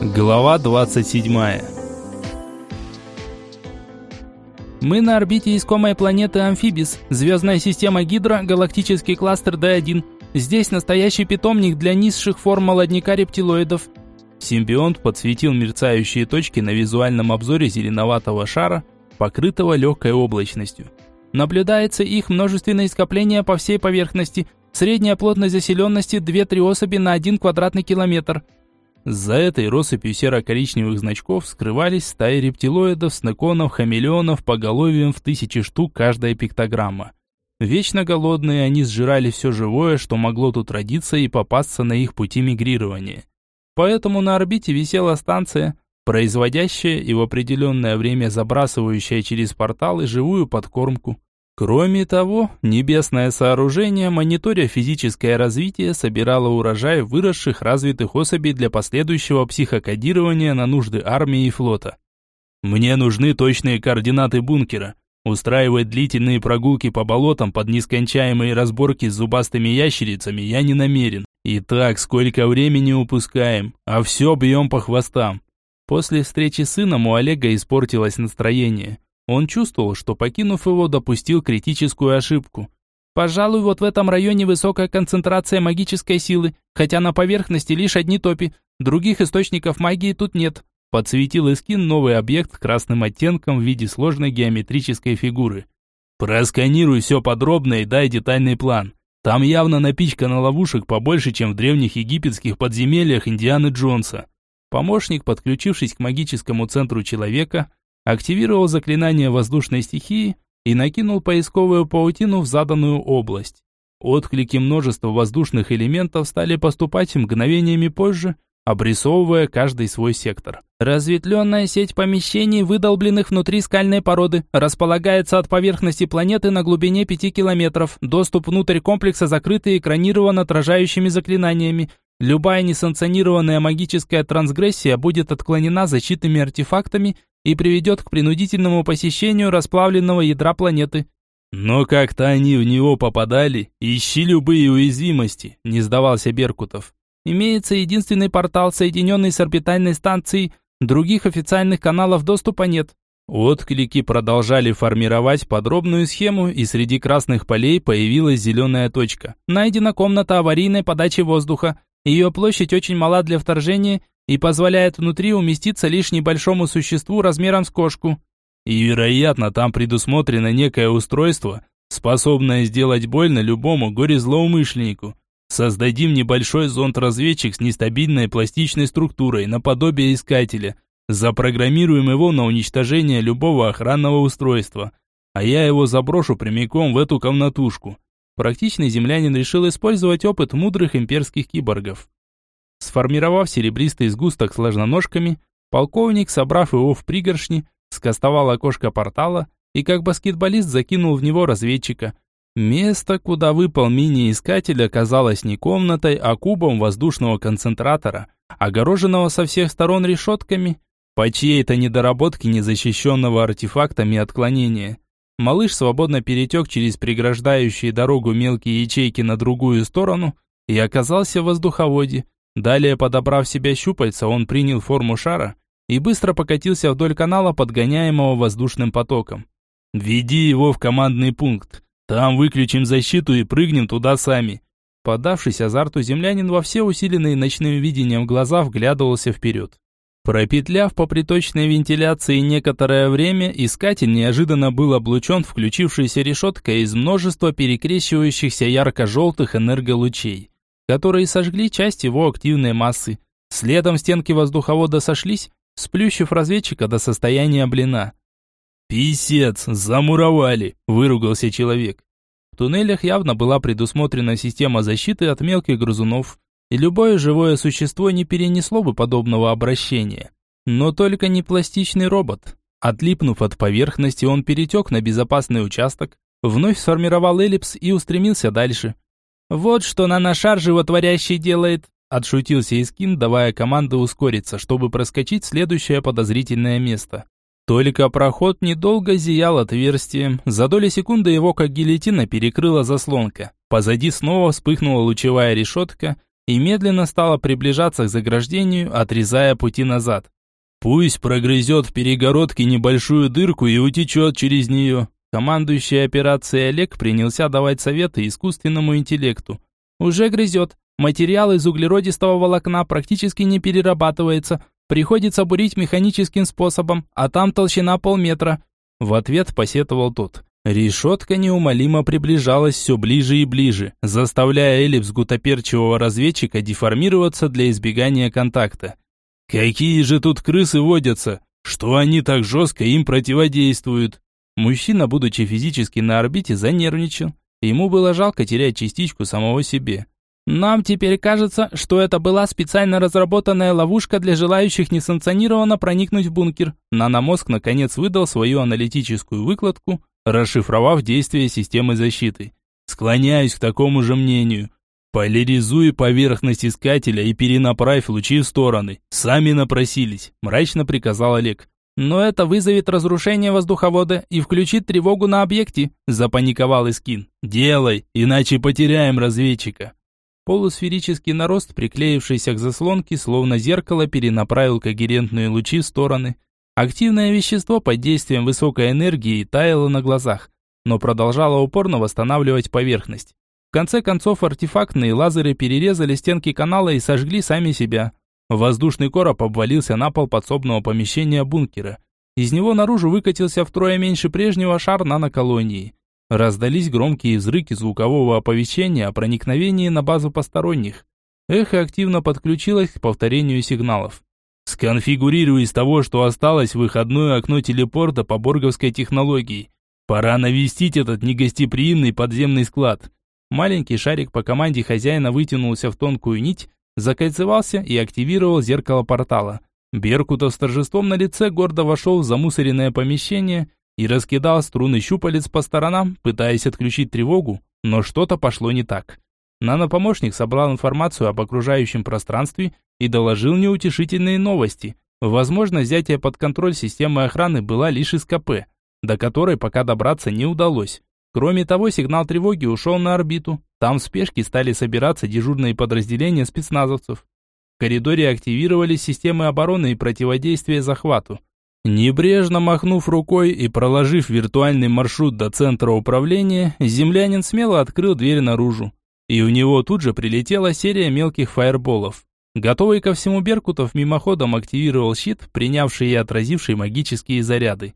Глава 27. Мы на орбите искомой планеты Амфибис, звездная система Гидра, галактический кластер D1. Здесь настоящий питомник для низших форм молодняка рептилоидов. Симбионт подсветил мерцающие точки на визуальном обзоре зеленоватого шара, покрытого легкой облачностью. Наблюдается их множественное скопление по всей поверхности. Средняя плотность заселенности 2-3 особи на 1 квадратный километр – за этой россыпью серо-коричневых значков скрывались стаи рептилоидов, снеконов, хамелеонов поголовьем в тысячи штук каждая пиктограмма. Вечно голодные они сжирали все живое, что могло тут родиться и попасться на их пути мигрирования. Поэтому на орбите висела станция, производящая и в определенное время забрасывающая через порталы живую подкормку. Кроме того, небесное сооружение, мониторя физическое развитие, собирало урожай выросших развитых особей для последующего психокодирования на нужды армии и флота. Мне нужны точные координаты бункера. Устраивать длительные прогулки по болотам под нескончаемые разборки с зубастыми ящерицами я не намерен. Итак, сколько времени упускаем, а все бьем по хвостам. После встречи с сыном у Олега испортилось настроение. Он чувствовал, что покинув его, допустил критическую ошибку. Пожалуй, вот в этом районе высокая концентрация магической силы, хотя на поверхности лишь одни топи. Других источников магии тут нет. Подсветил Искин новый объект красным оттенком в виде сложной геометрической фигуры. Просканируй все подробно и дай детальный план. Там явно напичкано ловушек побольше, чем в древних египетских подземельях Индианы Джонса. Помощник, подключившись к магическому центру человека, активировал заклинание воздушной стихии и накинул поисковую паутину в заданную область. Отклики множества воздушных элементов стали поступать мгновениями позже, обрисовывая каждый свой сектор. Разветвленная сеть помещений, выдолбленных внутри скальной породы, располагается от поверхности планеты на глубине 5 километров. Доступ внутрь комплекса закрыт и экранирован отражающими заклинаниями. Любая несанкционированная магическая трансгрессия будет отклонена защитными артефактами и приведет к принудительному посещению расплавленного ядра планеты. Но как-то они в него попадали, ищи любые уязвимости, не сдавался Беркутов. Имеется единственный портал, соединенный с орбитальной станцией, других официальных каналов доступа нет. Отклики продолжали формировать подробную схему, и среди красных полей появилась зеленая точка. Найдена комната аварийной подачи воздуха. Ее площадь очень мала для вторжения и позволяет внутри уместиться лишь небольшому существу размером с кошку. И, вероятно, там предусмотрено некое устройство, способное сделать больно любому горе-злоумышленнику. Создадим небольшой зонд-разведчик с нестабильной пластичной структурой, наподобие искателя. Запрограммируем его на уничтожение любого охранного устройства. А я его заброшу прямиком в эту комнатушку. Практичный землянин решил использовать опыт мудрых имперских киборгов. Сформировав серебристый сгусток с ложноножками, полковник, собрав его в пригоршни, скостовал окошко портала и как баскетболист закинул в него разведчика. Место, куда выпал мини-искатель, оказалось не комнатой, а кубом воздушного концентратора, огороженного со всех сторон решетками, по чьей-то недоработке незащищенного артефактами отклонения. Малыш свободно перетек через преграждающие дорогу мелкие ячейки на другую сторону и оказался в воздуховоде. Далее, подобрав себя щупальца, он принял форму шара и быстро покатился вдоль канала, подгоняемого воздушным потоком. «Веди его в командный пункт. Там выключим защиту и прыгнем туда сами». Подавшись азарту, землянин во все усиленные ночным видением глаза вглядывался вперед. Пропетляв по приточной вентиляции некоторое время, искатель неожиданно был облучен включившейся решеткой из множества перекрещивающихся ярко-желтых энерголучей, которые сожгли часть его активной массы. Следом стенки воздуховода сошлись, сплющив разведчика до состояния блина. «Писец, замуровали!» – выругался человек. В туннелях явно была предусмотрена система защиты от мелких грызунов, и любое живое существо не перенесло бы подобного обращения. Но только не пластичный робот. Отлипнув от поверхности, он перетек на безопасный участок, вновь сформировал эллипс и устремился дальше. «Вот что наношар животворящий делает», – отшутился Искин, давая команду ускориться, чтобы проскочить следующее подозрительное место. Только проход недолго зиял отверстием. За доли секунды его как гильотина перекрыла заслонка. Позади снова вспыхнула лучевая решетка, и медленно стала приближаться к заграждению, отрезая пути назад. «Пусть прогрызет в перегородке небольшую дырку и утечет через нее». Командующий операцией Олег принялся давать советы искусственному интеллекту. «Уже грызет. Материал из углеродистого волокна практически не перерабатывается. Приходится бурить механическим способом, а там толщина полметра». В ответ посетовал тот. Решетка неумолимо приближалась все ближе и ближе, заставляя эллипс гутоперчивого разведчика деформироваться для избегания контакта. «Какие же тут крысы водятся? Что они так жестко им противодействуют?» Мужчина, будучи физически на орбите, занервничал. Ему было жалко терять частичку самого себе. Нам теперь кажется, что это была специально разработанная ловушка для желающих несанкционированно проникнуть в бункер. Наномозг наконец выдал свою аналитическую выкладку, расшифровав действия системы защиты. Склоняюсь к такому же мнению. Поляризуй поверхность искателя и перенаправь лучи в стороны. Сами напросились, мрачно приказал Олег. Но это вызовет разрушение воздуховода и включит тревогу на объекте, запаниковал Искин. Делай, иначе потеряем разведчика. Полусферический нарост, приклеившийся к заслонке, словно зеркало, перенаправил когерентные лучи в стороны. Активное вещество под действием высокой энергии таяло на глазах, но продолжало упорно восстанавливать поверхность. В конце концов, артефактные лазеры перерезали стенки канала и сожгли сами себя. Воздушный короб обвалился на пол подсобного помещения бункера. Из него наружу выкатился втрое меньше прежнего шар наноколонии. Раздались громкие взрыки звукового оповещения о проникновении на базу посторонних. Эхо активно подключилось к повторению сигналов. Сконфигурируй из того, что осталось выходное окно телепорта по борговской технологии. Пора навестить этот негостеприимный подземный склад. Маленький шарик по команде хозяина вытянулся в тонкую нить, закольцевался и активировал зеркало портала. Беркутов с торжеством на лице гордо вошел в замусоренное помещение и раскидал струны щупалец по сторонам, пытаясь отключить тревогу, но что-то пошло не так. Нанопомощник собрал информацию об окружающем пространстве и доложил неутешительные новости. Возможно, взятие под контроль системы охраны была лишь из КП, до которой пока добраться не удалось. Кроме того, сигнал тревоги ушел на орбиту. Там в спешке стали собираться дежурные подразделения спецназовцев. В коридоре активировались системы обороны и противодействия захвату. Небрежно махнув рукой и проложив виртуальный маршрут до центра управления, землянин смело открыл дверь наружу. И у него тут же прилетела серия мелких фаерболов. Готовый ко всему Беркутов мимоходом активировал щит, принявший и отразивший магические заряды.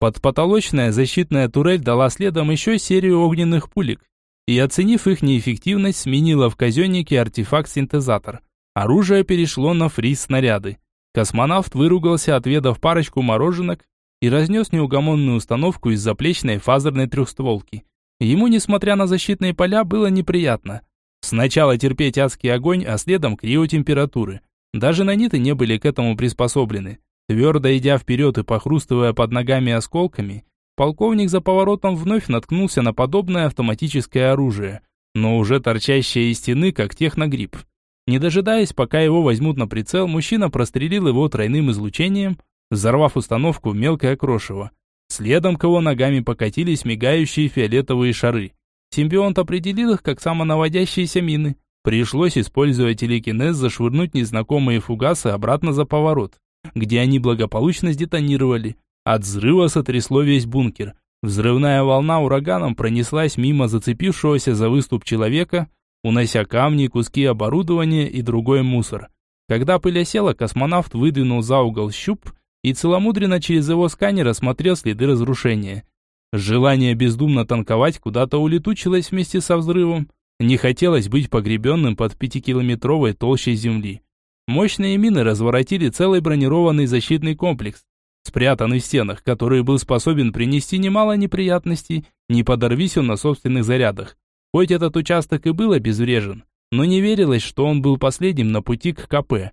Подпотолочная защитная турель дала следом еще серию огненных пулек, и, оценив их неэффективность, сменила в казеннике артефакт-синтезатор. Оружие перешло на фриз-снаряды. Космонавт выругался, отведав парочку мороженок и разнес неугомонную установку из заплечной фазерной трехстволки. Ему, несмотря на защитные поля, было неприятно. Сначала терпеть адский огонь, а следом криотемпературы. Даже наниты не были к этому приспособлены. Твердо идя вперед и похрустывая под ногами осколками, полковник за поворотом вновь наткнулся на подобное автоматическое оружие, но уже торчащее из стены, как техногрипп. Не дожидаясь, пока его возьмут на прицел, мужчина прострелил его тройным излучением, взорвав установку в мелкое крошево. Следом к его ногами покатились мигающие фиолетовые шары. Симбионт определил их как самонаводящиеся мины. Пришлось, используя телекинез, зашвырнуть незнакомые фугасы обратно за поворот, где они благополучно сдетонировали. От взрыва сотрясло весь бункер. Взрывная волна ураганом пронеслась мимо зацепившегося за выступ человека, унося камни, куски оборудования и другой мусор. Когда пыль осела, космонавт выдвинул за угол щуп и целомудренно через его сканер осмотрел следы разрушения. Желание бездумно танковать куда-то улетучилось вместе со взрывом. Не хотелось быть погребенным под пятикилометровой толщей земли. Мощные мины разворотили целый бронированный защитный комплекс, спрятанный в стенах, который был способен принести немало неприятностей, не подорвись он на собственных зарядах. Хоть этот участок и был обезврежен, но не верилось, что он был последним на пути к КП.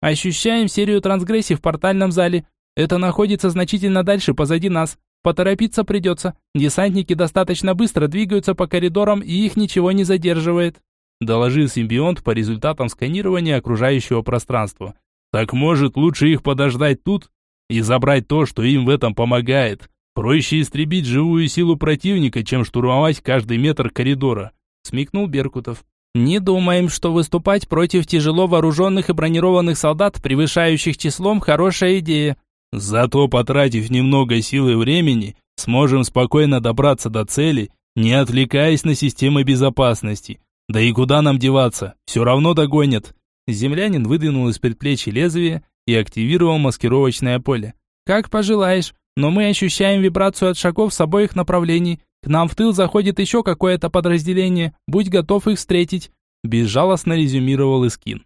Ощущаем серию трансгрессий в портальном зале. Это находится значительно дальше позади нас. Поторопиться придется. Десантники достаточно быстро двигаются по коридорам, и их ничего не задерживает. Доложил симбионт по результатам сканирования окружающего пространства. Так может лучше их подождать тут и забрать то, что им в этом помогает. Проще истребить живую силу противника, чем штурмовать каждый метр коридора, смекнул Беркутов. Не думаем, что выступать против тяжело вооруженных и бронированных солдат, превышающих числом, хорошая идея. Зато, потратив немного сил и времени, сможем спокойно добраться до цели, не отвлекаясь на системы безопасности. Да и куда нам деваться? Все равно догонят. Землянин выдвинул из предплечья лезвие и активировал маскировочное поле. Как пожелаешь, но мы ощущаем вибрацию от шагов с обоих направлений. К нам в тыл заходит еще какое-то подразделение. Будь готов их встретить», – безжалостно резюмировал Искин.